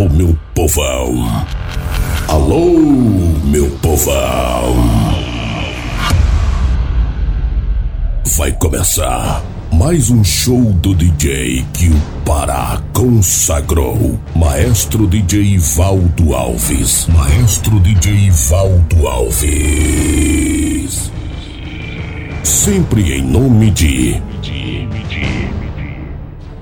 Alô, meu povão. Alô, meu povão. Vai começar mais um show do DJ que o Pará consagrou. Maestro DJ Valdo Alves. Maestro DJ Valdo Alves. Sempre em nome de.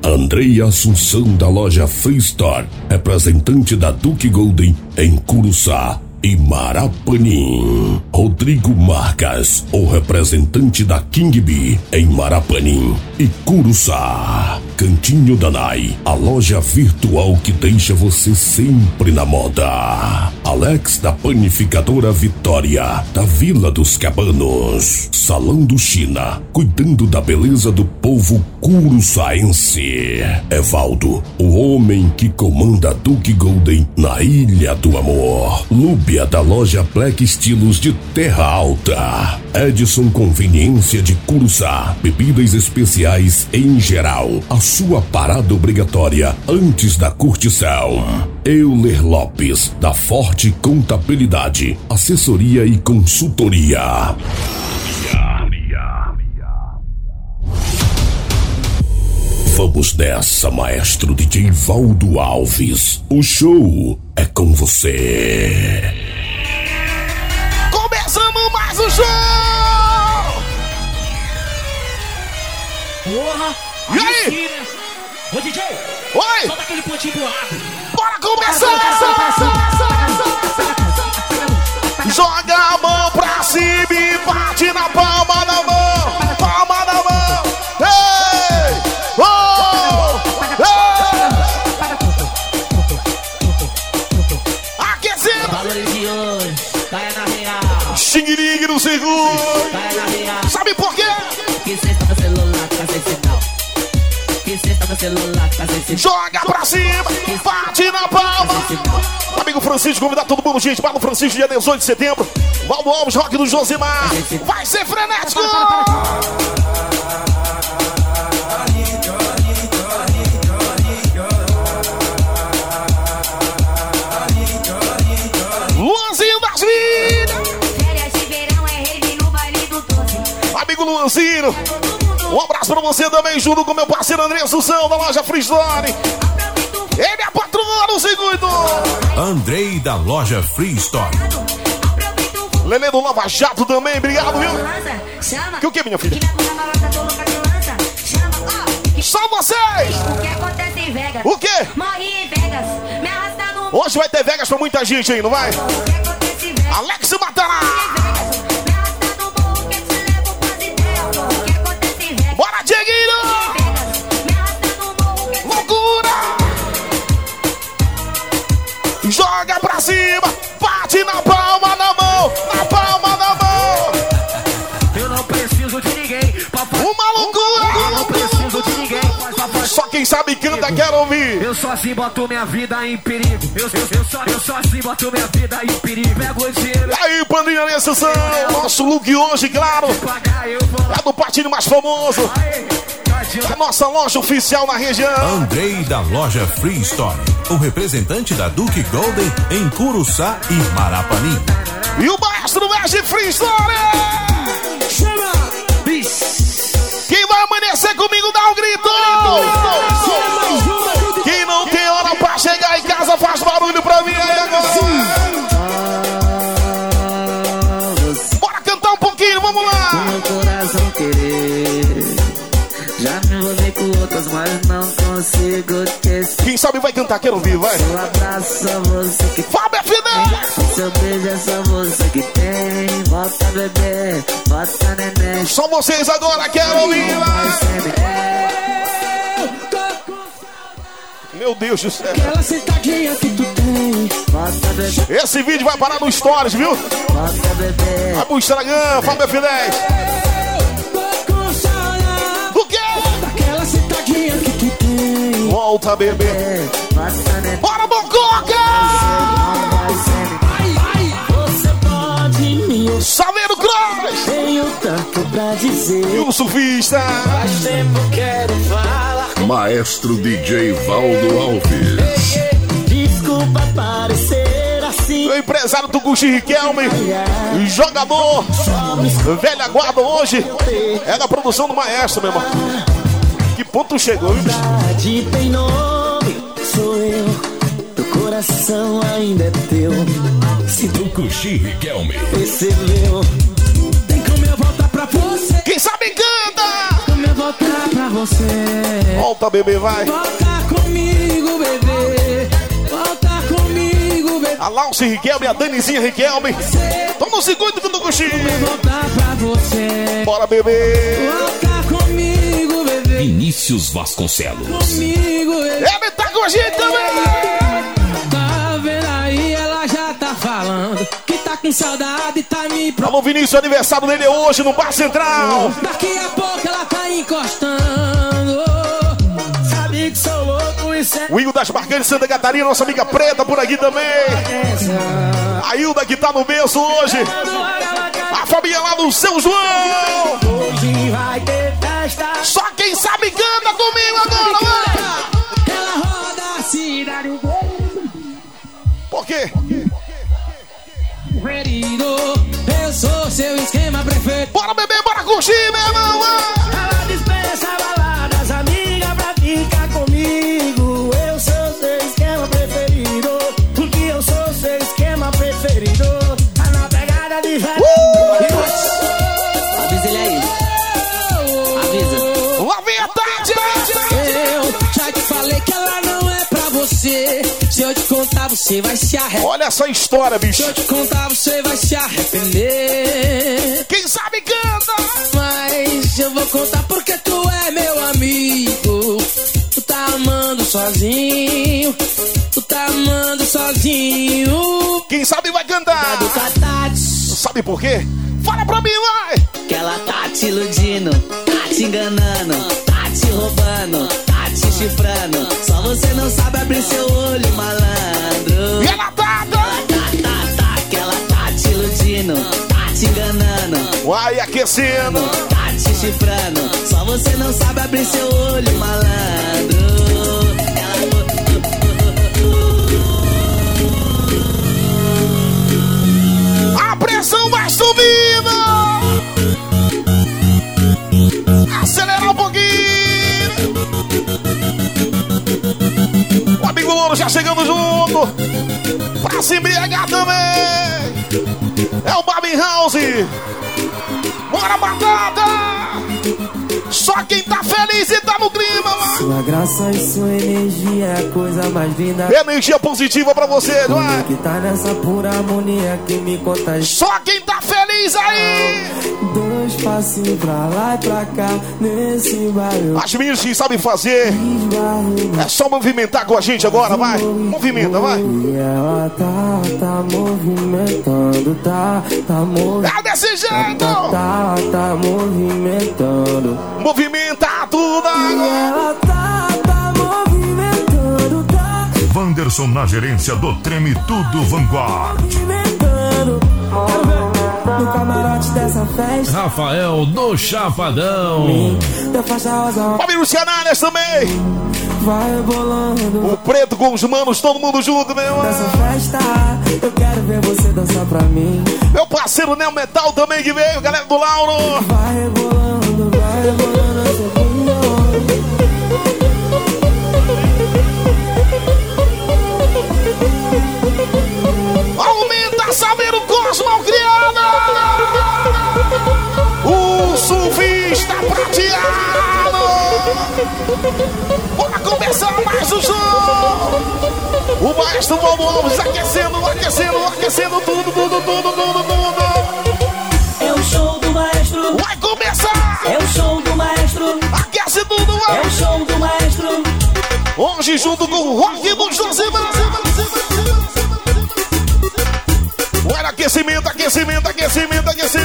Andrei Assunção da loja Free Store, representante da Duke Golden em Curuçá e Marapanim. Rodrigo Marcas, o representante da King Bee em Marapanim e Curuçá. Cantinho Danai, a loja virtual que deixa você sempre na moda. Alex da Panificadora Vitória, da Vila dos Cabanos. Salão do China, cuidando da beleza do povo curuçaense. Evaldo, o homem que comanda Duke Golden na Ilha do Amor. Lúbia da loja Black Estilos de Terra Alta. Edson Conveniência de Curuçá, bebidas especiais em geral. A sua parada obrigatória antes da curtição. Euler Lopes, da Forte Contabilidade, assessoria e consultoria. Vamos nessa, maestro DJ Valdo Alves. O show é com você. Começando mais um show! Porra! E aí? Né? Ô DJ, Oi! solta aquele pontinho pro lado. Bora começar! Joga a mão pra cima e bate na palma no celular. Joga pra cima, bate na palma. Amigo Francisco, convidar todo mundo, gente. Paulo Francisco, dia 18 de setembro. Valdo Alves, Rock do Josimar. Vai ser frenético! Luanzinho das vidas. É. Amigo Luanzinho. Um abraço pra você também, junto com meu parceiro André Assunção, da loja o Ele é a patroa do circuito. Andrei da loja Free Store. aproveita o Lelê do Lava Jato também, obrigado, viu? lança, chama. Que o que, minha filha? Que. Que Só vocês! o que acontece em Vegas? O quê? Morri em Vegas. Me arrasta no Hoje vai ter Vegas pra muita gente aí, não vai? Que? Alex Matará! Quero ouvir! Eu só assim boto minha vida em perigo. Eu, eu, eu, só, eu só assim boto minha vida em perigo. Pego o dinheiro, aí, Pandinha nessa sessão! Nosso look hoje, claro! É do partido mais famoso! Tadinho. Da nossa loja oficial na região! Andrei da loja Free Store. O representante da Duke Golden em Curuçá e Marapanim. E o maestro Mestre Freestyle! Chama! Quem vai amanhecer comigo dá um grito! Quem pra mim aí agora! Bora cantar um pouquinho, vamos lá! meu coração querer. Já me envolvi com outras, mas não consigo te esquecer. Quem sabe vai cantar, quero ouvir, vai! Seu abraço é você que Fábio FD! Seu beijo é só você que tem. Volta bebê, volta neném. Só vocês agora, quero ouvir! Vai. Meu Deus do céu! Aquela sentadinha que tu Esse vídeo vai parar no Stories, viu? Vai pro Instagram, Fábio F10! Do quê? Aquela sentadinha que tu tem. Volta, bebê! Bora, Bococa! Saveiro Cross! Tenho tanto pra dizer. E o surfista! Faz tempo quero falar. Maestro DJ Valdo Alves. Parecer assim. O empresário do Gucci Riquelme, jogador, velha guarda hoje. É da produção do maestro, meu irmão. Que ponto chegou, hein, bicho? Verdade tem nome, sou eu. Teu coração ainda é teu. Se tu Tucuxi Riquelme. percebeu, Tem como eu voltar pra você. Quem sabe canta! Como eu voltar pra você. Volta, bebê, vai. Volta comigo, bebê. A Lauce Riquelme e a Danizinha Riquelme. Tão no segundo do Tucuxi. Voltar pra você. Bora, bebê. Volta comigo, bebê. Vinícius Vasconcelos. Comigo, bebê. Ele tá com a gente também. Tá vendo aí? Ela já tá falando que tá com saudade, tá me. Alô, Vinícius, aniversário dele é hoje no Bar Central. Daqui a pouco ela tá encostando. O Igor das Barcanas de Santa Catarina, nossa amiga preta por aqui também. A Hilda que tá no berço hoje. A família lá do Seu João. Hoje vai ter festa. Só quem sabe canta comigo agora. Ela roda a cidade Por quê? preferido. Eu sou seu esquema preferido. Bora beber, bora curtir, meu irmão. Ela dispensa você. Se eu te contar, você vai se arrepender. Olha essa história, Se bicho. eu te contar, você vai se arrepender. Quem sabe canta. Mas eu vou contar porque tu é meu amigo. Tu tá amando sozinho. Tu tá amando sozinho. Quem sabe vai cantar. Sabe por quê? Fala pra mim, vai. que ela tá te iludindo, tá te enganando, tá te roubando, chifrando. Só você não sabe abrir seu olho, malandro. E ela tá, tá. Tá, tá, tá, que ela tá te iludindo, tá te enganando, Vai aquecendo. tá te chifrando. Só você não sabe abrir seu olho, malandro. A pressão vai subindo. Já chegando junto. Pra se embriagar também. É o Barbie House. Bora, batata. Só quem tá feliz e tá no clima, mano. Sua graça e sua energia é a coisa mais linda. Energia positiva pra você, vai. Que tá nessa pura harmonia que me contagia. Só quem tá feliz aí. Dois passinhos pra lá e pra cá. Nesse bairro. As meninas que sabem fazer. É só movimentar com a gente agora, vai. Movimenta, vai. E ela tá, tá movimentando, tá, tá movimentando. É desse jeito. Tá, tá, tá movimentando. Movimenta tudo E agora. ela tá, tá movimentando, tá Wanderson na gerência do Treme Tudo Vanguard. movimentando. Camarote dessa festa. Rafael do Chapadão. Da faixa rosa Família Lucianárias também. vai bolando. O preto com os manos, todo mundo junto, meu irmão. Nessa festa, eu quero ver você dançar pra mim. Meu parceiro Neo Metal também que veio, galera do Lauro. Vai rebolando, vai rebolando. Aumenta, saber o Cosmo criada. Começar mais o show. O maestro Valdo Alves aquecendo, aquecendo, aquecendo tudo, tudo, tudo, tudo, tudo. É o show do maestro, Vai começar. é o show do maestro, Aquece tudo, é vai. o show do maestro. Hoje junto com o Rock dos 12 Olha aquecimento, aquecimento, aquecimento, aquecimento, aquecimento.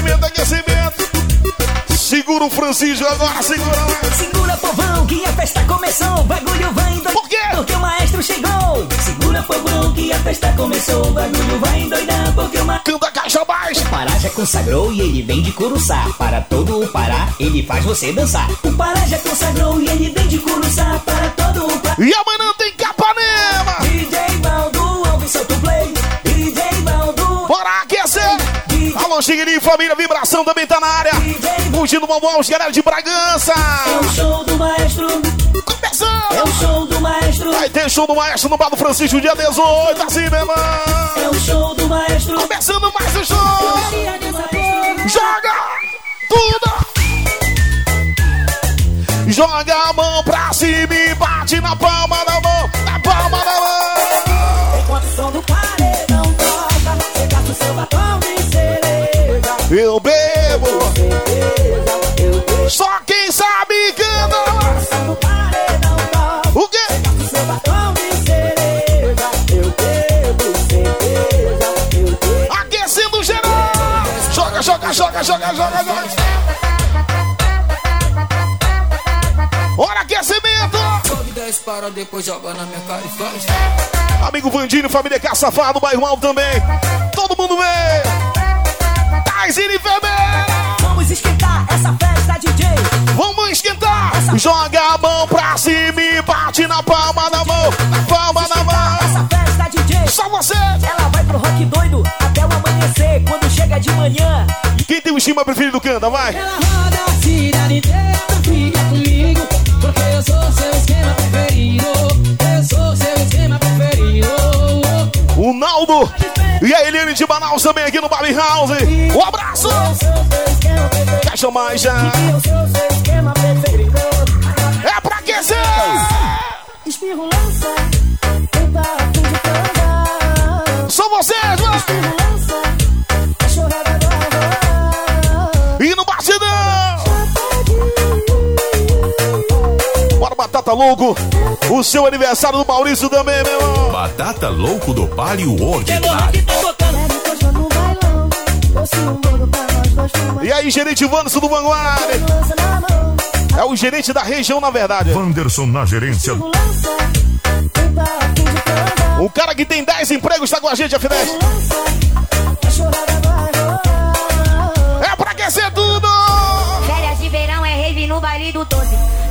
Segura o Francisco agora, segura lá. Segura povão que a festa começou, o bagulho vai endoidar. Por quê? Porque o maestro chegou. Segura povão que a festa começou, o bagulho vai endoidar. Porque o maestro. Canta caixa baixa. O Pará já consagrou e ele vem de Curuçá. Para todo o Pará, ele faz você dançar. O Pará já consagrou e ele vem de Curuçá. Para todo o Pará. E amanhã tem Alô, Xiguiri, família Vibração também tá na área. Fugindo Bombom, os galera de Bragança. É o show do maestro, é Começando. o show do maestro, Vai ter show do Maestro no Bar do Francisco, dia 18, assim, meu irmão. é o show do maestro. Começando mais um show. Joga tudo. Joga a mão pra cima e bate na palma da Joga, joga, joga, joga. Hora aquecimento. Sobe 10 para depois joga na minha cara e faz. Amigo Vandinho, família Caçafado, bairro Alto também. Todo mundo vem. Taizine Feber. Vamos esquentar essa festa, DJ. Vamos esquentar. Joga a mão pra cima e bate na palma da mão. Na palma da mão. Essa festa, DJ. Só você. Ela vai pro rock doido até o amanhecer. Quando chega de manhã, Quem tem o estima preferido canta, vai. Ela roda a cidade inteira, fica comigo. Porque eu sou seu esquema preferido. Eu sou seu esquema preferido. O Naldo e a Eliane de Manaus também aqui no Barbie House. Um abraço. Quer chamar já? É pra aquecer. Espirro lança, vocês, mano. Batata Louco. O seu aniversário do Maurício também, meu irmão. Batata Louco do Palio Ordinário. E aí, gerente Vanderson do Vanguarda. É o gerente da região, na verdade. Vanderson na gerência. O cara que tem 10 empregos está com a gente, a Fidesz. É pra aquecer tudo! Férias de verão é rave no baile do 12.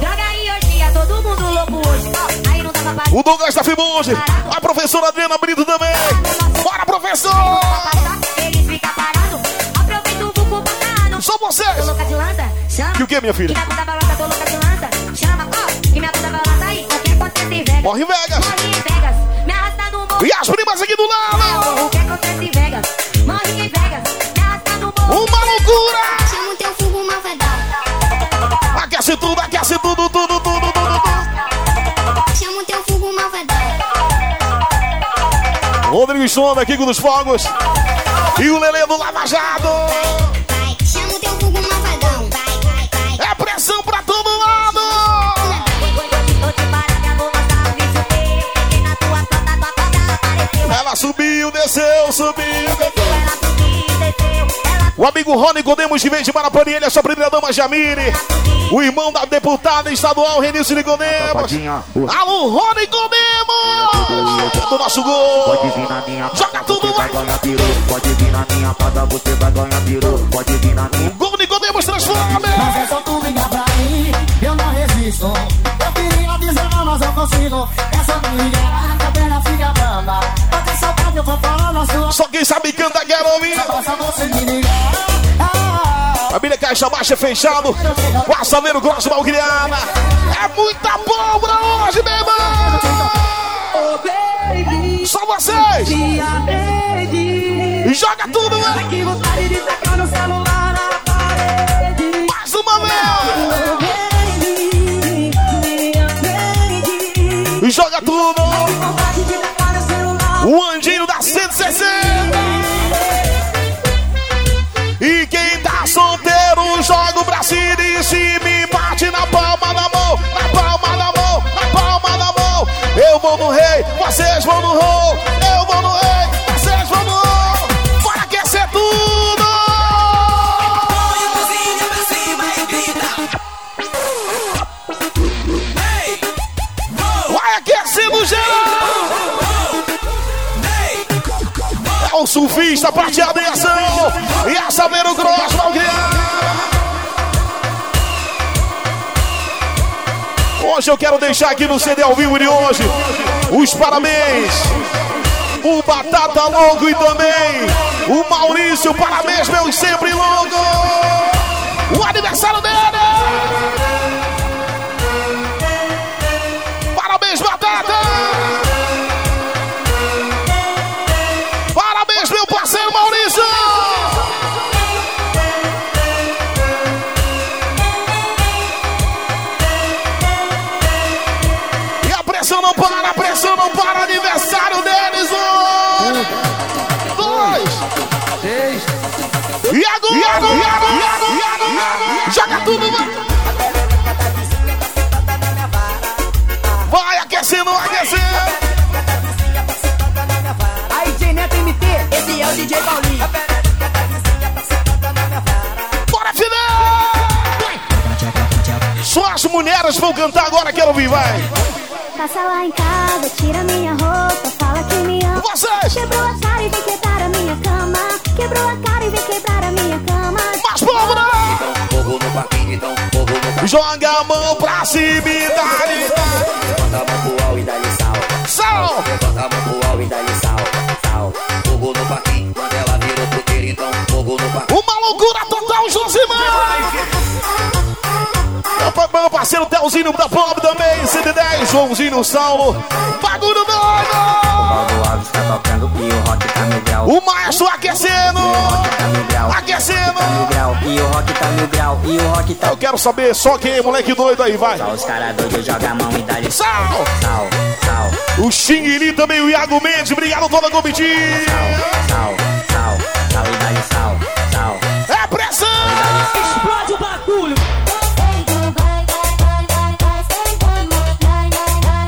O Douglas da Fimonge. A professora Adriana Brito também. Bora, professor. Só vocês. Que o que, minha filha? Morre em Vegas. Morre Vegas. E as primas aqui do lado. Sonda aqui com os fogos. E o Lelê do Lava Jato. Vai, chama o teu fogo malvadão. Vai, vai, vai. É pressão pra todo lado. Ela subiu, desceu, subiu. O amigo Rony Godemos de Vez de Marapani, ele é sua primeira dama Jamile. O irmão da deputada estadual Renilson Nigodemos. Alô, Rony Godemos! Do nosso gol. Pode vir na minha Joga tudo, você vai ganhar piru. Pode vir na minha você vai ganhar piru. Pode vir na minha. Gol transforma. Mas é só tu ligar pra mim, eu não resisto. Eu queria dizer não, mas eu consigo. É só tu ligar, a perna fica brava. Bate saudade, eu vou falar na sua Só quem sabe canta, quero ouvir. Basta você me ligar. Ah, Família Caixa Baixa fechado. O assaveiro grosso malcriana. É muita pólvora hoje, meu irmão. Só vocês. Joga tudo, né? Vou no rei, vocês vão no roll. Eu vou no rei, vocês vão no roll. Bora aquecer tudo. Vai aquecendo geral. É o surfista, prateado em ação. E a Saveiro Hoje eu quero deixar aqui no CD ao vivo de hoje os parabéns o Batata Longo e também o Maurício. Parabéns, meu sempre longo. O aniversário dele. Joga tudo, vai. Vai aquecendo, vai aquecendo. Aí, DJ Neto MT. Esse é o DJ Paulinho. Bora, Fidel! Só as mulheres vão cantar agora, quero ouvir, vai. Passa lá em casa, tira minha roupa, fala que me ama. Vocês! Quebrou a cara e vem quebrar a minha cama. Quebrou a cara Joga a mão pra cima e dá-lhe. Bota a mão pro alto e dá-lhe sal. Sal! Bota a mão pro alto e dá-lhe sal. Sal. Fogo no parquinho. Quando ela virou puteira, então fogo no parquinho. Uma loucura total, Josimar! Meu- Meu parceiro Telzinho da Pop também, 110, Joãozinho Saulo. Bagulho doido! Alves tá tocando e o rock tá mil grau. O maestro aquecendo! O tá. Aquecendo! E o rock tá mil grau. E o rock tá Eu quero saber só quem é moleque doido aí, vai. Só os caras doidos jogam a mão e dá-lhe Sal! Sal, sal, O Xingiri também, o Iago Mendes, obrigado toda a comitiva. sal, sal, sal e dá-lhe sal, sal. É pressão! Explode o bagulho.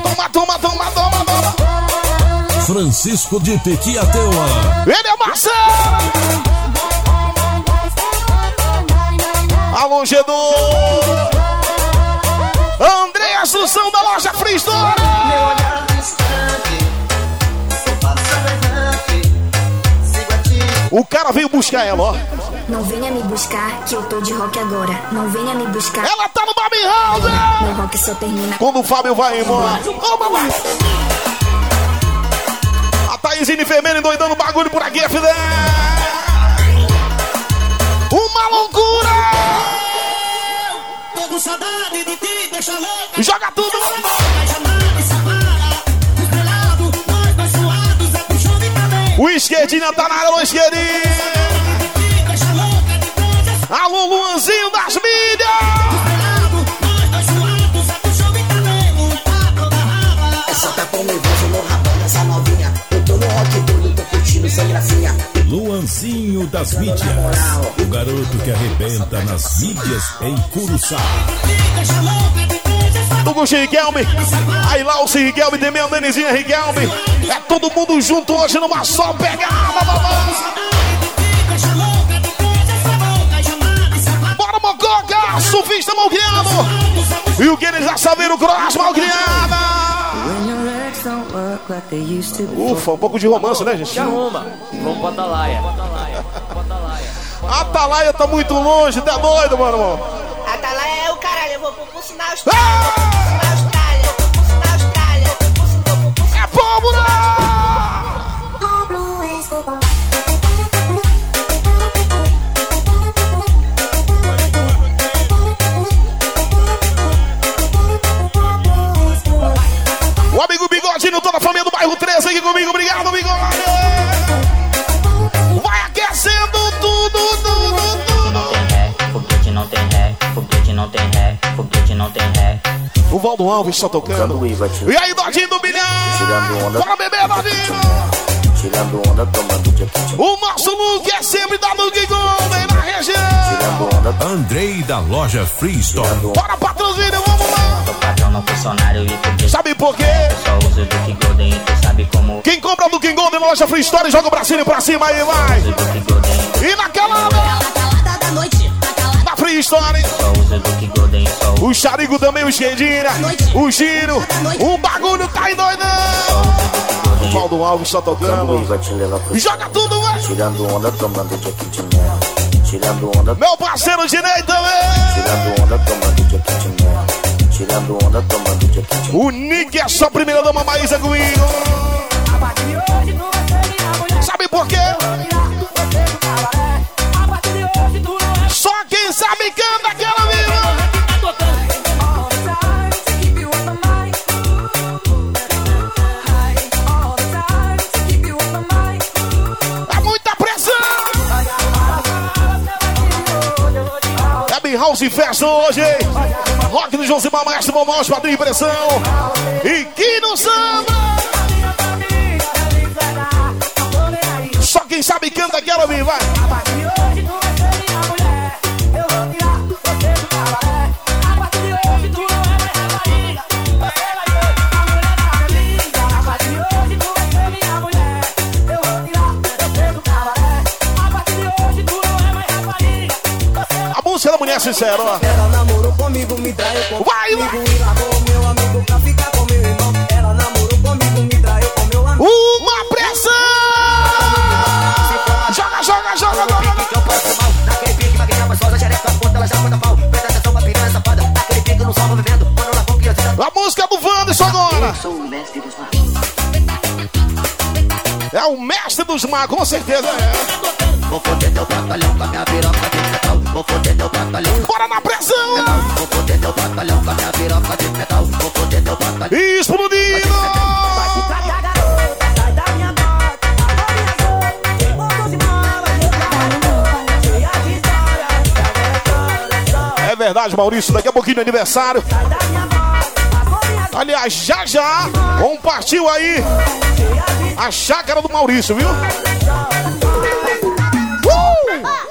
Toma, toma, toma, toma, toma. Francisco de Tequiateua. Ele é Marcelo! Alô, Gedor! André Assunção da loja Free Store! O cara veio buscar ela, ó. Não venha me buscar, que eu tô de rock agora. Não venha me buscar, Ela tá no Baby House! meu rock só termina. Quando o Fábio vai embora. A Thaísine Enfermeira endoidando o bagulho por aqui, FD! Uma loucura! Com saudade de ti, deixa louco. Joga tudo! É. O esquerdinho tá na área, o esquerdinho! Alô, Luanzinho das mídias! Desvelado, nós dois suados, é pro show de curtindo sem gracinha. Luanzinho das mídias. O garoto que arrebenta nas mídias em Curuçá. Douglas Riquelme, aí lá o Riquelme, também a Denizinha Riquelme. É todo mundo junto hoje numa só pegada, para. Bora, Mococa, sufista malcriado. E o que eles já sabem, o cross malcriada. Ufa, um pouco de romance, né, gente? Arruma. Vamos pra Atalaia. Atalaia tá muito longe, tá doido, mano. Atalaia é o caralho, eu vou pro pulso na Ah! Austrália. Na Austrália, eu vou pro pulso na Austrália. Eu vou pro pulso, eu vou pro pulso. É pólvora! O 13 aqui comigo. Obrigado, Bigode! Vai aquecendo tudo, tudo, tudo. Foguete não tem ré, foguete não tem ré, foguete não tem ré. O Valdo Alves tá tocando. E aí, Dodinho do Bilhão? Bora beber, Dodinho! Tirando onda, tomando jaquete. O nosso look é sempre da Luke Golden na região. Tirando onda, Andrei da loja Free Store. Bora, patrocínio, vamos tô patrão no funcionário e. Sabe por quê? Eu só uso do que Golden e tu sabe como. Quem compra do King Golden na loja Free Store, joga o bracinho pra cima aí, vai. Uso do que Golden, E naquela Calada da noite. na Free Store. só uso do que Golden só uso O Charigo também, o Esquerdinha. O Giro. O bagulho tá endoidando. O Valdo Alves tá tocando. Joga tudo, vai. Tirando onda, tomando jaquete mel. Tirando onda, Meu parceiro Ginei também. tirando onda, tomando jaquete mel. Tirando onda, tomando O Nick é só primeira dama Maísa comigo. A vai por quê? Só quem sabe canta aquela viva. É. É House Festa hoje, hein? Rock do Josimar Maestro, Momão, os padrinhos pressão. E que no samba. Só quem sabe canta música da mulher sincera, ó. Mestre dos magos, com certeza é. Vou foder teu batalhão com a minha piroca de metal. Vou foder teu batalhão. Bora na pressão! Vou foder teu batalhão com a minha piroca de metal. Vou foder teu batalhão. Explodindo! É verdade, Maurício. Daqui a pouquinho é aniversário. Aliás, já já, compartilha aí a chácara do Maurício, viu? Uh!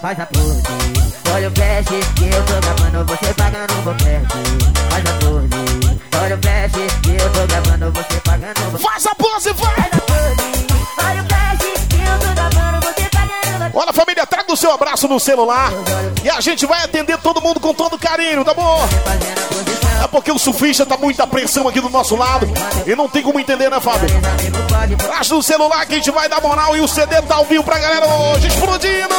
Faz a pose, olha o flash que eu tô gravando, você pagando o boquete. Faz a pose, olha o flash que eu tô gravando, você pagando o boquete. Faz a pose, vai! Olha o flash que eu tô gravando, você pagando Olha, família, traga o seu abraço no celular e a gente vai atender todo mundo com todo carinho, tá bom? É porque o surfista tá muita pressão aqui do nosso lado e não tem como entender, né, Fábio? Traz no celular que a gente vai dar moral e o CD tá ao vivo pra galera hoje, explodindo!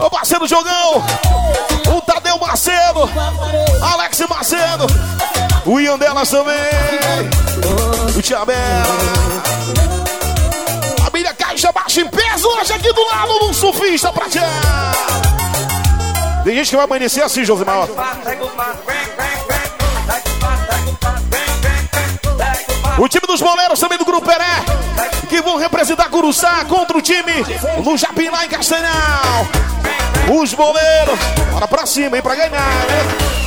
Ô parceiro Jogão, o Tadeu Macedo, Alex Macedo, o Ian delas também, o Tiabela. Família Caixa Baixa em peso hoje aqui do lado do surfista pra cá. Tem gente que vai amanhecer assim, Josimar. O time dos boleiros também do Grupo Peré, que vão representar Curuçá contra o time no Japim lá em Castanhal. Os boleiros, bora pra cima, hein, pra ganhar, né?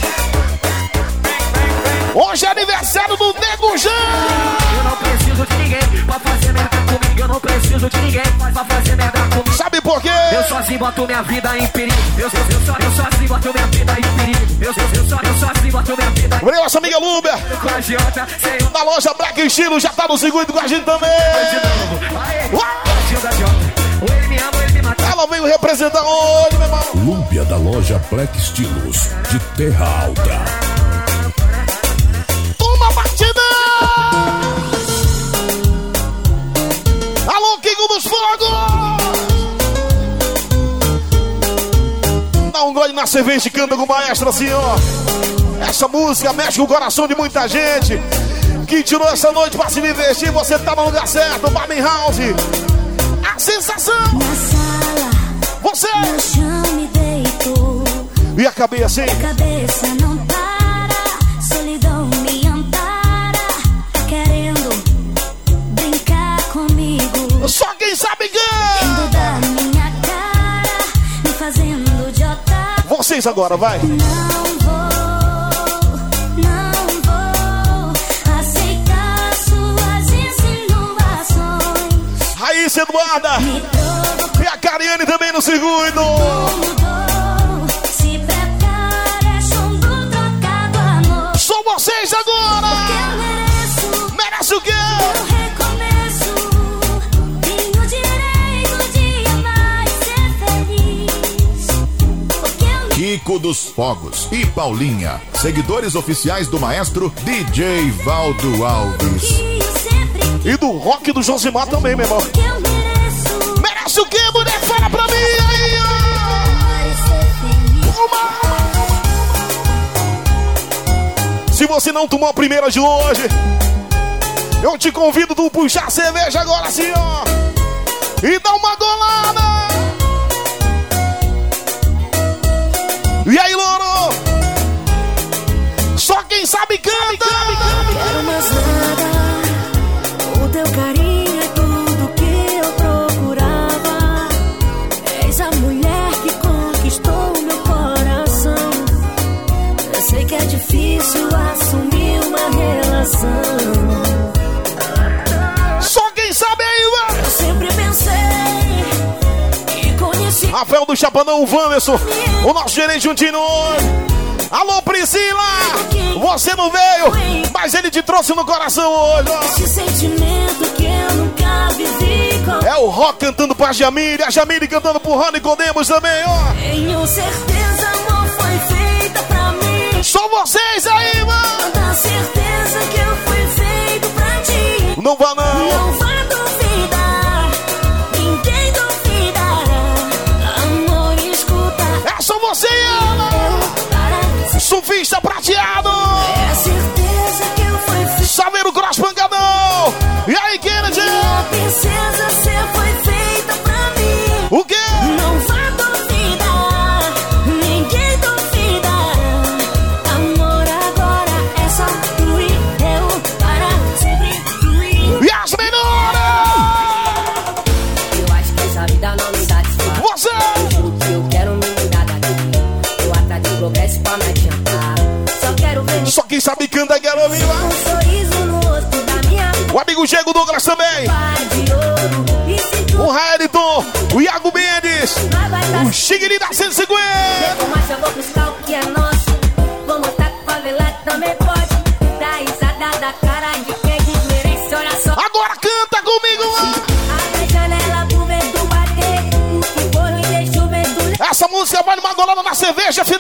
Hoje é aniversário do Nego Jean. Eu não preciso de ninguém pra fazer merda comigo. Eu não preciso de ninguém pra fazer merda comigo. Sabe por quê? Eu sozinho boto minha vida em perigo. Eu, eu, eu, só, eu sozinho boto minha vida em perigo. Eu, eu, eu, só, eu sozinho boto minha vida em Valeu, nossa amiga Luber. Com a Jota, sem o Da loja Black Estilo, já tá no circuito com a gente também. tio da Jota. Ou ele me ama ou ele me mata. Ela veio representar hoje, meu irmão. Lúbia da loja Black Estilos, de Terra Alta. Dos Fogos! Dá um gole na cerveja e canta com o maestro assim, ó. Essa música mexe com o coração de muita gente que tirou essa noite pra se divertir. Você tá no lugar certo, Barbie House. A sensação! Sala, Você! no chão me deitou. E acabei assim. Cabeça não para, solidão Vocês agora, vai! Não vou, não vou aceitar suas insinuações. Raíssa Eduarda! E a Cariane também no circuito! mudou. Se prepare, é chumbo trocado, amor. São vocês agora! Dos Fogos e Paulinha, seguidores oficiais do maestro DJ Valdo Alves. E do rock do Josimar também, meu irmão. Mereço. merece o que, mulher? Fala pra mim aí, ó! Uma! Se você não tomou a primeira de hoje, eu te convido a puxar a cerveja agora senhor! E dá uma golada! E aí, Loro? Só quem sabe canta. Quero mais nada. O teu carinho é tudo que eu procurava. És a mulher que conquistou meu coração. Eu sei que é difícil assumir uma relação. Rafael do Chapadão, o Wanderson, o nosso gerente juntinho hoje. Alô, Priscila! Você não veio, mas ele te trouxe no coração hoje, ó. Esse sentimento que eu nunca vivi com. É o Rock cantando pra Jamile, a Jamile cantando pro Rony Codemos também, ó. Tenho certeza, amor, foi feita pra mim. Só vocês aí, mano! Tanta certeza que eu fui feito pra ti. Não vá não! Não vá minha O Diego Douglas também. O Raeliton, o Iago Mendes, o Xigri da 150. Mas eu vou buscar o que é nosso. Vou mostrar que favelado também pode. Dar risada da cara de quem desmerece, olha só. Agora canta comigo lá. Abre a janela pro vento bater. O que for deixa o vento Essa música vai numa golada na cerveja, F10.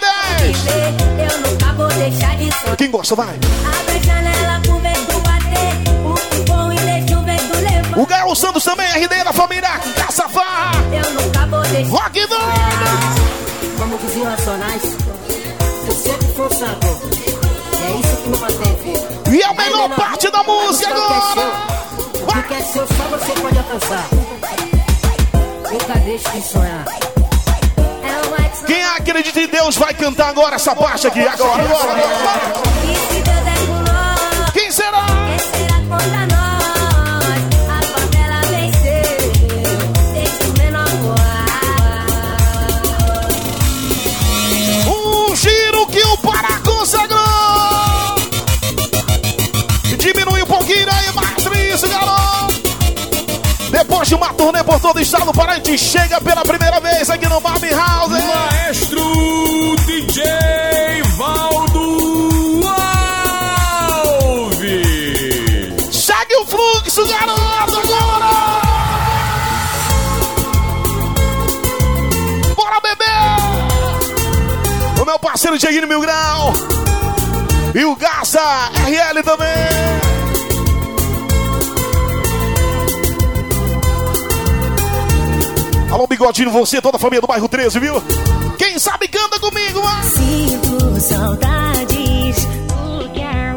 ler. Eu nunca vou deixar de sonhar. Quem gosta, vai. Abre a janela Gael Santos também, RD da família Caça Farra. Eu nunca vou deixar. Rock doido. Como diziam racionais, eu sempre for santo. É isso que me mantém. E a melhor parte da música agora. O que é seu, só você pode alcançar. Nunca deixe de sonhar. É Quem acredita em Deus vai cantar agora essa parte aqui. Agora, agora, agora. E De uma turnê por todo o estado, gente chega pela primeira vez aqui no Barbie House. Maestro DJ Valdo Alves. Segue o fluxo, garoto, agora! Bora, bebê! O meu parceiro Dieguinho Mil Grau. E o Garça RL também. Alô, Bigodinho, você, toda a família do bairro 13, viu? Quem sabe canta comigo, vai! Sinto saudades do que é.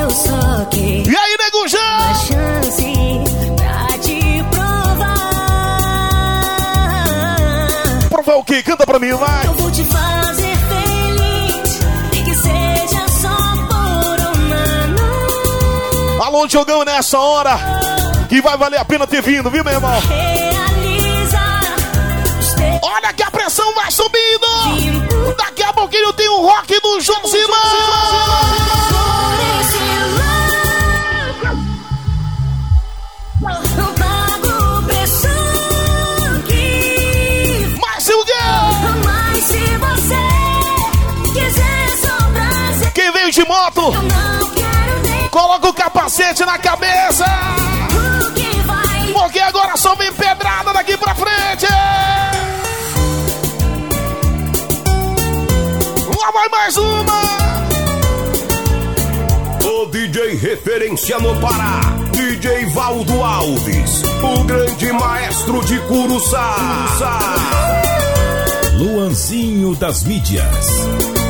Eu só quero E aí, nego uma chance pra te provar. Provar o quê? Canta pra mim, vai! Eu vou te fazer Alô, Diogão, nessa hora que vai valer a pena ter vindo, viu, meu irmão? Olha que a pressão vai subindo! Daqui a pouquinho tem o rock do Josimar! por esse lado. Não pago o preço que Mas o quê? Mas se você quiser só prazer, Quem veio de moto, coloca o capacete na cabeça! Porque agora só vem pedrada daqui pra frente! Lá vai mais uma! O DJ referência no Pará. DJ Valdo Alves. O grande maestro de Curuçá. Manzinho das mídias.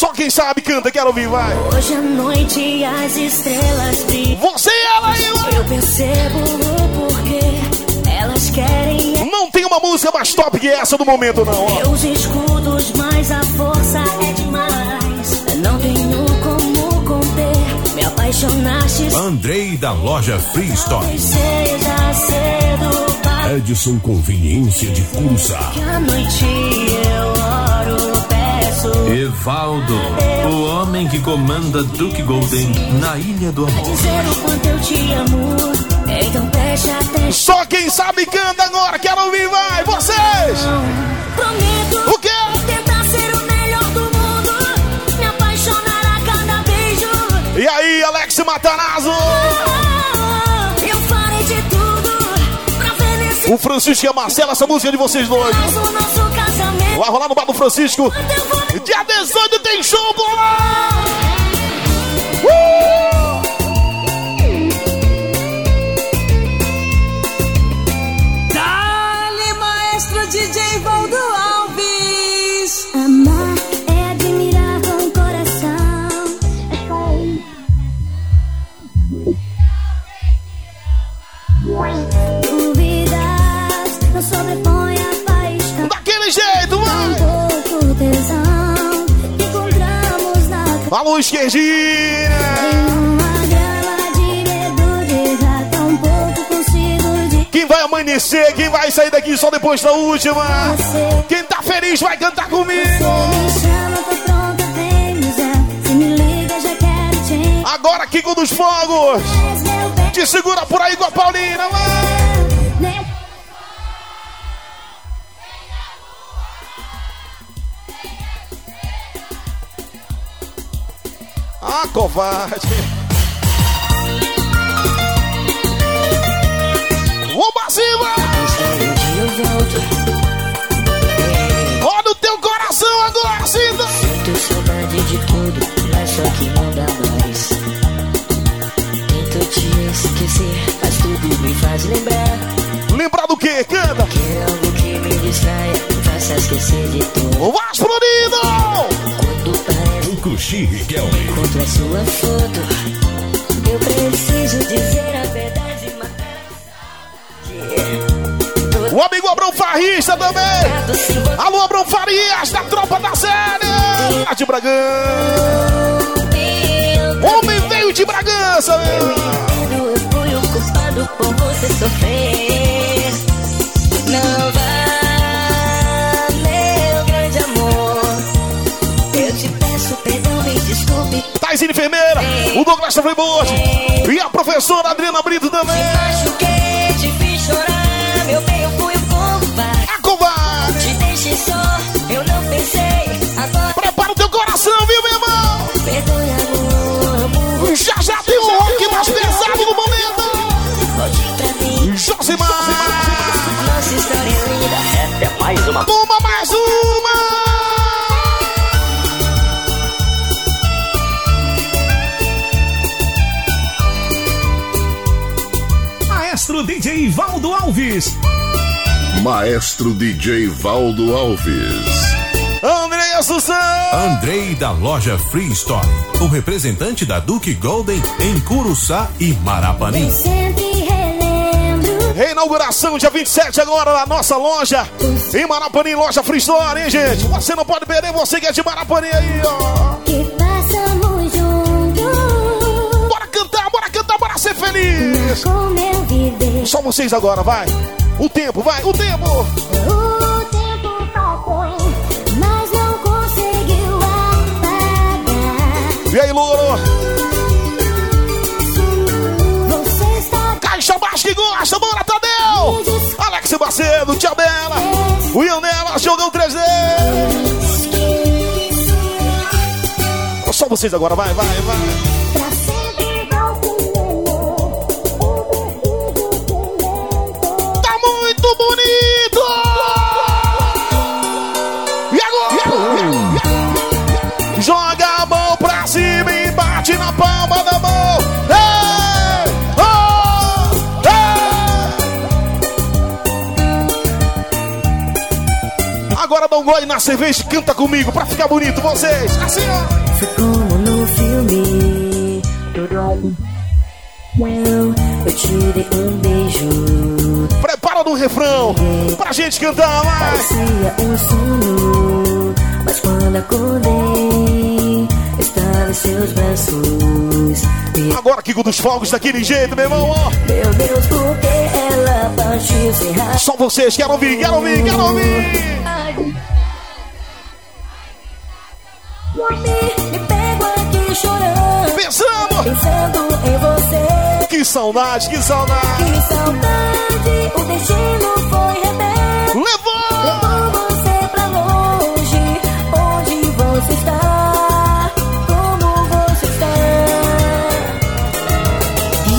Só quem sabe canta, quero ouvir, vai. Hoje à noite as estrelas brilham. Você e ela aí, vai. Eu percebo o porquê elas querem. Não tem uma música mais top que essa do momento, não. Ó. Meus escudos, mas a força é demais. Não tenho como conter. Me apaixonaste. Andrei da loja Free Store. Edson Conveniência de Curuçá. que a noite. Evaldo, o homem que comanda Duke Golden na Ilha do Amor. Dizer o quanto eu te amo. Então preste atenção. Só quem sabe canta agora, quero ouvir, vai. Vocês! Prometo. O quê? Tentar ser o melhor do mundo. Me apaixonar a cada beijo. E aí, Alex Matarazzo? Eu farei de tudo pra ver nesse O Francisco e a Marcela, essa música é de vocês dois. Vai rolar no bar do Francisco. Dia 18 tem show, bola! Consigo de Quem vai amanhecer, quem vai sair daqui só depois da última? Quem tá feliz vai cantar comigo! Agora, Kiko dos Fogos! Te segura por aí com a Paulina, vai! Ah, covarde! Vamos pra cima! Olha o teu coração agora, Cida! Sinto saudade de tudo, mas só que não dá mais. Tento te esquecer, mas tudo me faz lembrar. Lembrar do quê? Canta! Quer algo que me distraia, faça esquecer de tudo. Florido! Quando Cuxi Riquelme. que encontro a sua foto, eu preciso dizer a verdade, matar O amigo Abrão Farrista também! Alô, Abrão Farias, da tropa da série! Lá de Bragança! Homem veio de Bragança! meu. Eu fui o culpado por você sofrer. Não vá, Taizinha enfermeira, o Douglas Freeboard e a professora Adriana Brito também! Maestro DJ Valdo Alves. André Assunção! Andrei da loja Free Store. O representante da Duke Golden em Curuçá e Marapanim. sempre relembro. Reinauguração dia 27 agora na nossa loja em Marapanim, loja Free Store, hein, gente? Você não pode perder, você que é de Marapanim aí, ó. Que passamos juntos. Bora cantar, bora cantar, bora ser feliz! Com meu viver. Só vocês agora, vai! O tempo, vai, o tempo! O tempo passou, mas não conseguiu apagar. E aí, louro? Caixa Baixo que gosta, bora, Tadeu! Alex Macedo, Tia Bela, o Ionela, jogão 3D! Só vocês agora, vai, vai, vai! Gole na cerveja e canta comigo pra ficar bonito, vocês. Assim, ó. Foi como no filme. Eu, eu te dei um beijo. Prepara no refrão pra gente cantar mais. Parecia um sonho, mas quando acordei, estava em seus braços. Agora, Kiko dos Fogos, daquele jeito, meu irmão, ó. meu Deus, por que ela partiu sem? Só vocês, quero ouvir, quero ouvir, quero ouvir. Que saudade, que saudade. Que saudade, o destino foi rebelde. Levou! Levou você pra longe, onde você está? Como você está?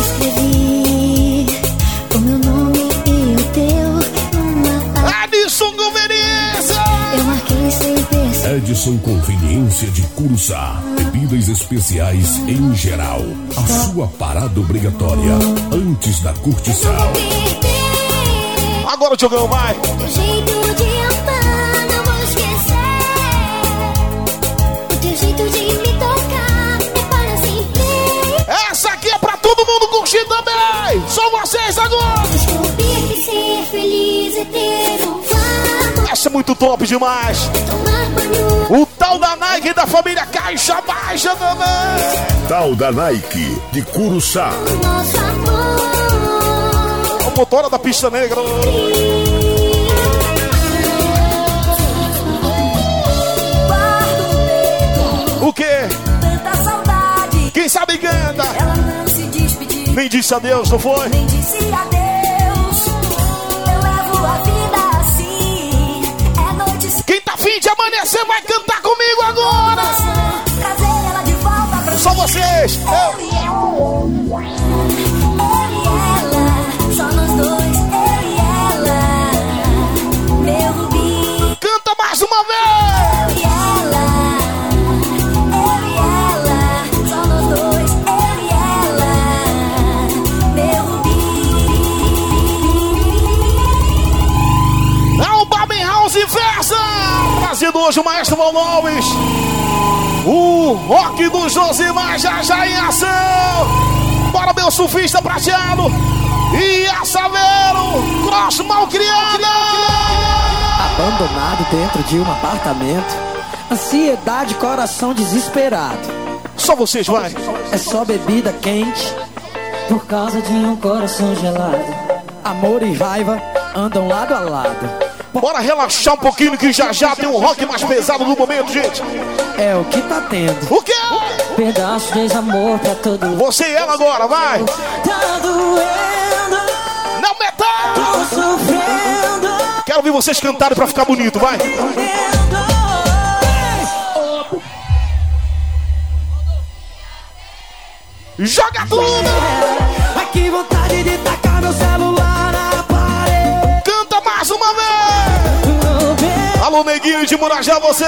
Escrevi o meu nome e o teu numa Adson Conveniência! Eu marquei sem perceber. Edson Conveniência de Curuçá. Bebidas especiais em geral. A sua parada obrigatória antes da curtição. Agora o Diogão vai. Teu jeito de amar, não vou esquecer. O teu jeito de me tocar é para sempre. Essa aqui é pra todo mundo curtir também. Só vocês agora. Descobrir que ser feliz é ter um. Essa é muito top demais. Tomar banho O tal da Nike da família Caixa Baixa também. Tal da Nike de Curuçá. no nosso amor. A motora da pista negra. O quê? tanta saudade. Quem sabe canta. Ela não se despediu, Nem disse adeus, não foi? nem disse adeus. Amanhecer vai cantar comigo agora. coração. Trazer ela de volta pra Só vocês. Eu. Hoje o Maestro Valnobres. O rock do Josimar já já em ação. Bora, meu surfista prateado. E a Saveiro, Cross Malcriada. Abandonado dentro de um apartamento. Ansiedade, coração desesperado. Só vocês, vai. É só bebida quente. Por causa de um coração gelado. Amor e raiva andam lado a lado. Bora relaxar um pouquinho que já já tem um rock mais pesado no momento, gente. É o que tá tendo. O quê? Pedaço de amor pra todo Você e ela agora, vai. Tá doendo, Não metal. tô sofrendo. Quero ouvir vocês cantarem pra ficar bonito, vai. Joga tudo. Ai, que vontade de tacar mais uma vez. Alô, neguinho de Murajá, você.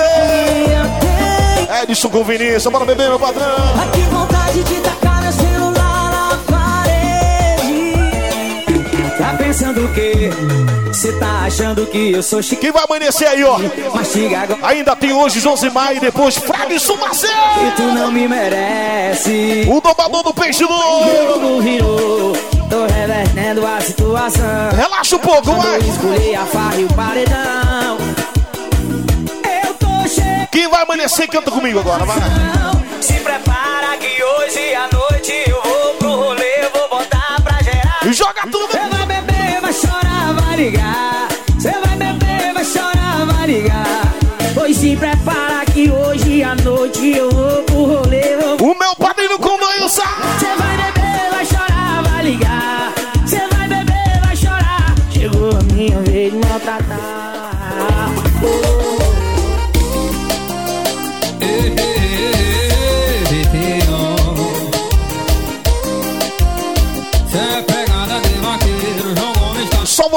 Edson Conveniência, bora beber, meu padrão. Que vontade de tacar meu celular na parede. Tá pensando o quê? Cê tá achando que eu sou chique? Quem vai amanhecer aí, ó? Ainda tem hoje Josimar e depois Fradson e Marcelo. tu não me merece. O dobrador do peixe do. Tô revertendo a situação. Relaxa um pouco, vai. Escolhi a farra e o paredão. Eu tô cheio. Quem vai amanhecer, canta comigo agora, vai. Se prepara que hoje à noite eu vou pro rolê, vou botar pra gerar. Joga tudo. Você vai beber, vai chorar, vai ligar. Você vai beber, vai chorar, vai ligar. Pois se prepara que hoje à noite eu vou pro rolê, vou O meu padrinho com doença. Você vai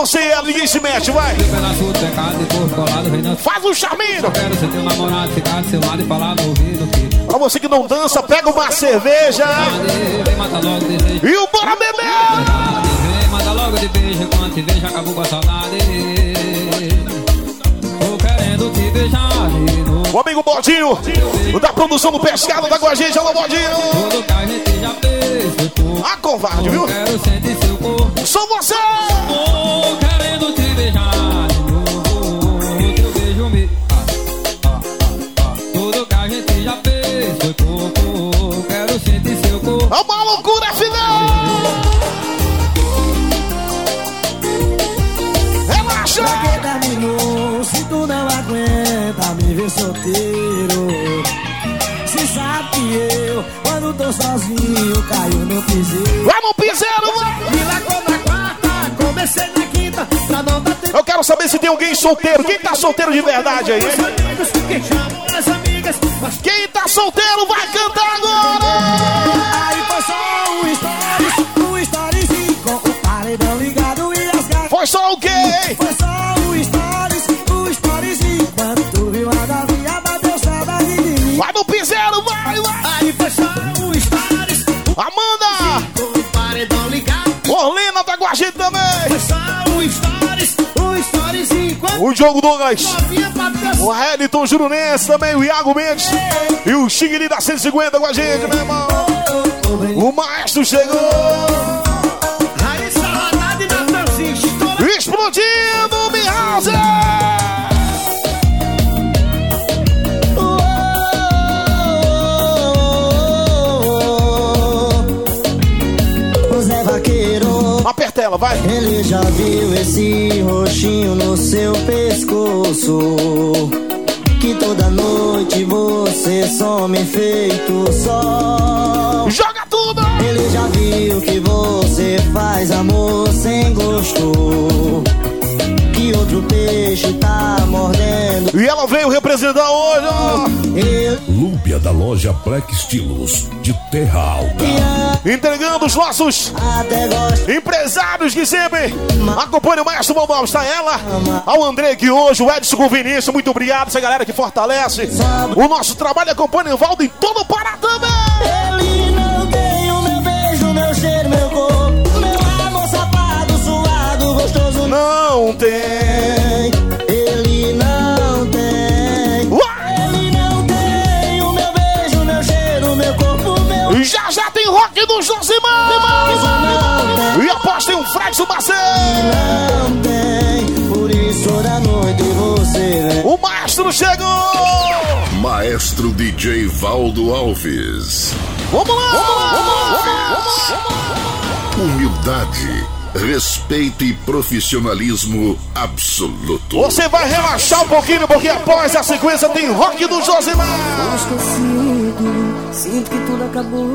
você ela, ninguém se mexe, vai. Faz um que Pra você que não dança, pega uma cerveja. E o bora beber. Manda logo de beijo, quando te vejo acabou com a saudade. Tô querendo O amigo Bodinho, da produção do Pescado, tá com a gente. Alô, Bodinho. Ah, covarde, viu? Sou você! Solteiro? Se sabe que eu, quando tô sozinho, caio no piseiro. No piseiro, vai! Me largou na quarta, comecei na quinta, pra não dar tempo. Eu quero saber se tem alguém solteiro. Quem tá solteiro de verdade aí? Quem tá solteiro vai cantar agora! O Diogo Douglas! O Heliton Jurunense também, o Iago Mendes e o Xigli da 150 com a gente, meu irmão. O maestro chegou, explodindo, Mihouse! Vai. ele já viu esse roxinho no seu pescoço. Que toda noite você some feito sol. Joga tudo! Ele já viu que você faz amor sem gosto. Que outro peixe tá mordendo. E ela veio representar hoje, ó. Eu Lúbia da loja Black Estilos, de Terra Alta. Entregando os nossos empresários que sempre acompanham o Maestro Bombal. Está ela, ao André aqui hoje, o Edson com o Vinícius. Muito obrigado, essa galera que fortalece o nosso trabalho. Acompanha o Valdo em todo o Pará também. Ele não tem o meu beijo, meu cheiro, meu corpo. Meu amor safado, suado, gostoso. Não tem. Tem rock do Josimar. Não tem, E após tem um Fred Macedo. não tem. Por isso da noite você. O Maestro chegou. Maestro DJ Valdo Alves. Vamos lá, vamos lá, vamos lá, vamos lá. Humildade, respeito e profissionalismo absoluto. Você vai relaxar um pouquinho, porque após a sequência tem rock do Josimar. Sinto que tudo acabou.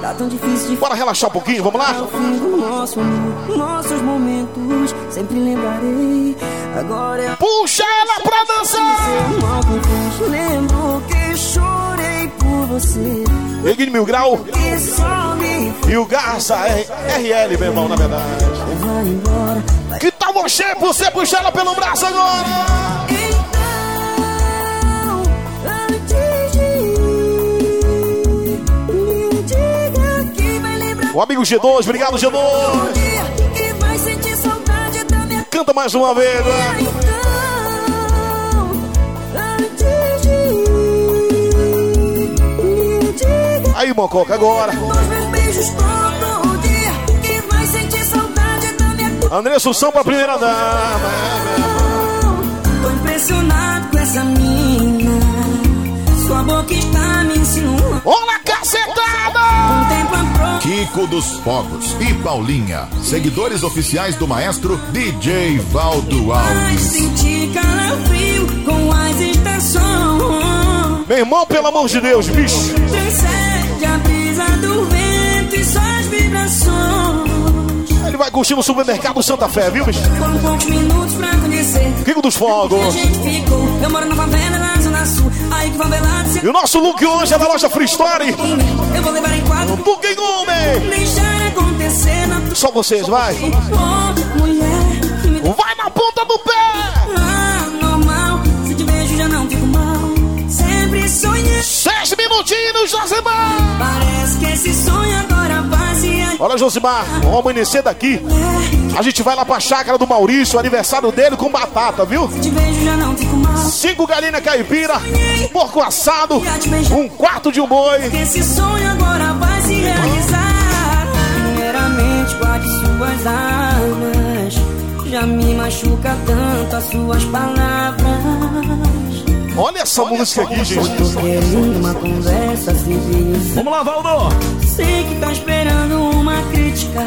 Tá tão difícil de Bora relaxar um pouquinho, vamos lá? ao fim do nosso amor. Nossos momentos, sempre lembrarei. Agora é Puxa ela pra dançar. Lembro que chorei por você. Neguinho Mil Grau E o Garça RL, meu irmão, na verdade. Que tal você, você puxar ela pelo braço agora? Então, antes de ir, me diga que vai lembrar O amigo G2, obrigado do G2. dia que vai sentir saudade da minha Canta mais uma vez, né? Aí, Mococa, agora. os meus beijos todo dia que vai sentir saudade da minha André Sussão pra primeira dama. Tô impressionado com essa mina. Sua boca está me insinuando. Olha a cacetada! Kiko dos Fogos e Paulinha, seguidores oficiais do maestro DJ Valdo Alves. sentir calafrio com as estações. Meu irmão, pelo amor de Deus, bicho. Transcende a brisa do vento e suas vibrações. Ele vai curtir no supermercado Santa Fé, viu, bicho? Foram poucos minutos pra conhecer. Kiko dos Fogos. Eu moro na favela, na Zona Sul. Aí que favelado se E o nosso look hoje é da loja Free Story. Eu vou levar em quadro. Booking Homem. Deixar acontecer na Só vocês, vai. Vai na ponta do pé. Minutinhos, Josemar. Parece que esse sonho agora vai se Olha, Josimar, vamos amanhecer daqui. A gente vai lá pra chácara do Maurício, aniversário dele com batata, viu? Cinco galinhas caipira, porco assado, um quarto de um boi. Esse sonho agora vai se realizar. Primeiramente, guarde suas armas. Já me machuca tanto as suas palavras. Olha essa música aqui, gente. Tô querendo uma conversa civil. Vamos lá, Valdo. Sei que tá esperando uma crítica.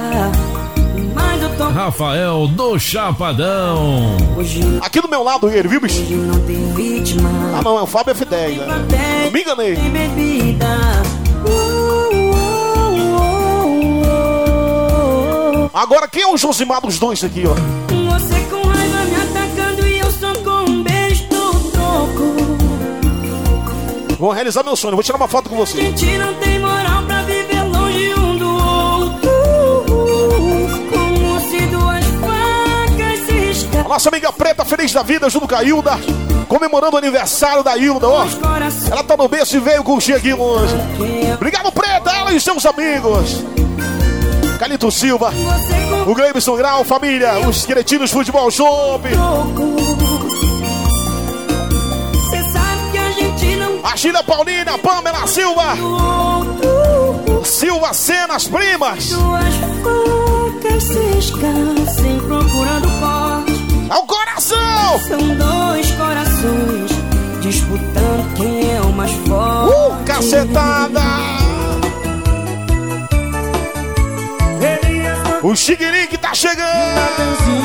Mas eu tô Rafael do Chapadão. Aqui do meu lado ele, viu, bicho? não tem vítima. Ah, não, é o Fábio F10. Né? Eu me enganei. Tem bebida. Agora, quem é o Josimar dos dois aqui, ó? Você Vou realizar meu sonho. Vou tirar uma foto com você. Gente não tem moral pra viver longe um do outro. Como se duas facas se nossa amiga preta, feliz da vida, junto com a Hilda. Comemorando o aniversário da Hilda, ó. Ela tá no berço e veio curtir aqui hoje. Obrigado, preta, ela e seus amigos. Calito Silva, o Gleibson Grau, família, os Cretinos Futebol Shop. A Gília Paulina, Pamela Silva. Silva Cenas Primas. Duas facas se escassem procurando corte. É o coração! São dois corações disputando quem é o mais forte. Uh, cacetada! O Xiguirim que tá chegando!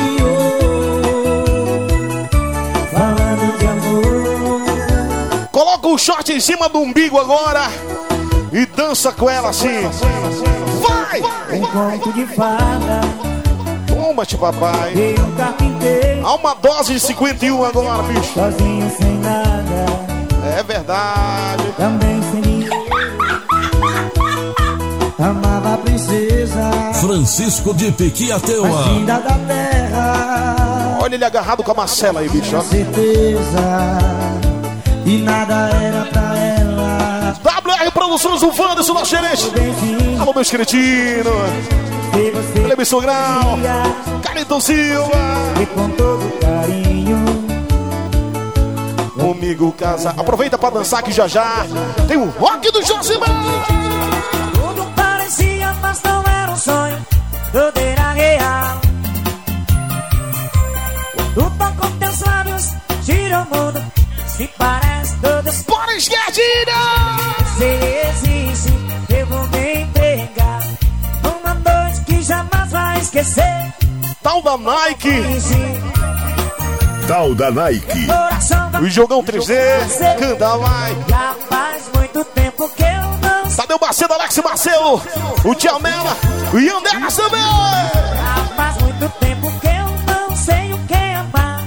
O short em cima do umbigo agora e dança com ela assim. Vai! Um conto de fada. Toma-te, papai. Há uma dose de 51 agora, bicho. Sozinho sem nada. É verdade. Também sem ninguém. Amava a princesa. Francisco de Piquiateua. Ainda da terra. Olha ele agarrado com a Marcela aí, bicho. ó. certeza. E nada era pra ela. WR Produções, o Wanderson, nosso gerente. Alô, meus cretinos. Clemison Grau. Carito Silva. E com todo carinho. Comigo casa. Aproveita pra dançar que já já tem o rock do Josimar. Tudo parecia, mas não era um sonho. Tudo era real. Quando toco teus lábios, gira o mundo. Se parece. Bora, esquerdinha! Se existe, eu vou me entregar. Uma noite que jamais vai esquecer. Tal da Nike. Tal da Nike. O jogão 3D. Canta, vai. Já faz muito tempo que eu não Tadeu Macedo, Alex Marcelo. O Tia Mela. O Ian Degas também. Já faz muito tempo que eu não sei o que amar.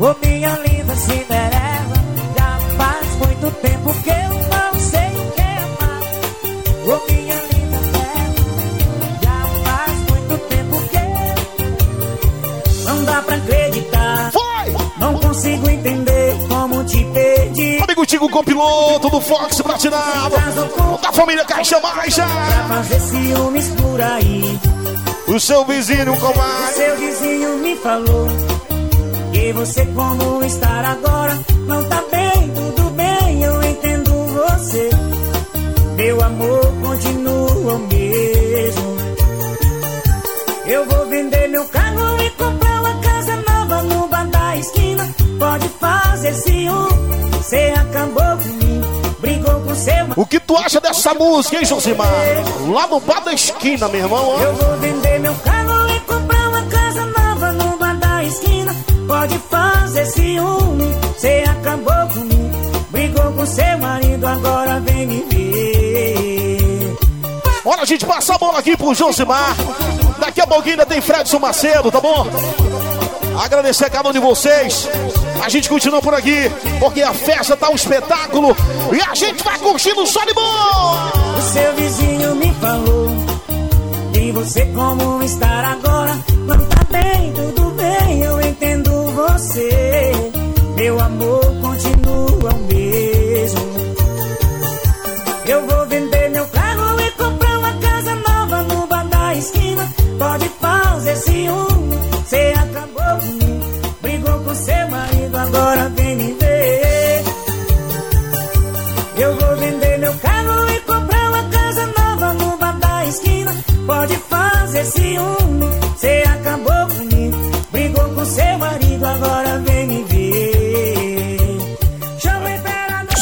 Ô minha linda Cinderela. Tempo que eu não sei o que amar. Ô minha linda bela. Já faz muito tempo que não dá pra acreditar. Foi! Não consigo entender como te perdi. Amigo Tigo Copiloto do Fox Platinado. Da família Caixa Baixa. Pra fazer ciúmes por aí. O seu vizinho comadre. Seu vizinho me falou que você como estar agora não tá bem, tudo você. Meu amor continua o mesmo. Eu vou vender meu carro e comprar uma casa nova no bar da esquina. Pode fazer ciúme, você acabou comigo, brigou com seu O que tu acha dessa música, hein, Josimar? Lá no bar da esquina, meu irmão. Eu vou vender meu carro e comprar uma casa nova no bar da esquina. Pode fazer ciúme, cê acabou comigo. Brigou com seu marido, agora vem me ver. Bora a gente passar a bola aqui pro Josimar. Daqui a pouquinho ainda tem Fredson Macedo, tá bom? Agradecer a cada um de vocês. A gente continua por aqui, porque a festa tá um espetáculo. E a gente vai curtindo só de bom. O seu vizinho me falou E você como estar agora Não tá bem, tudo bem, eu entendo você Meu amor continua o mesmo Eu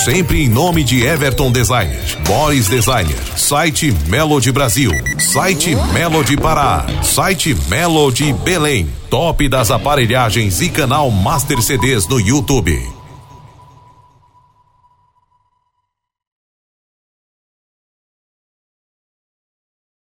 sempre em nome de Everton Designer, Boris Designer, site Melody Brasil, site Melody Pará, site Melody Belém, top das aparelhagens e canal Master CDs no YouTube.